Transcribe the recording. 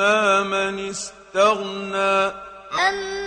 أما من استغنى. أما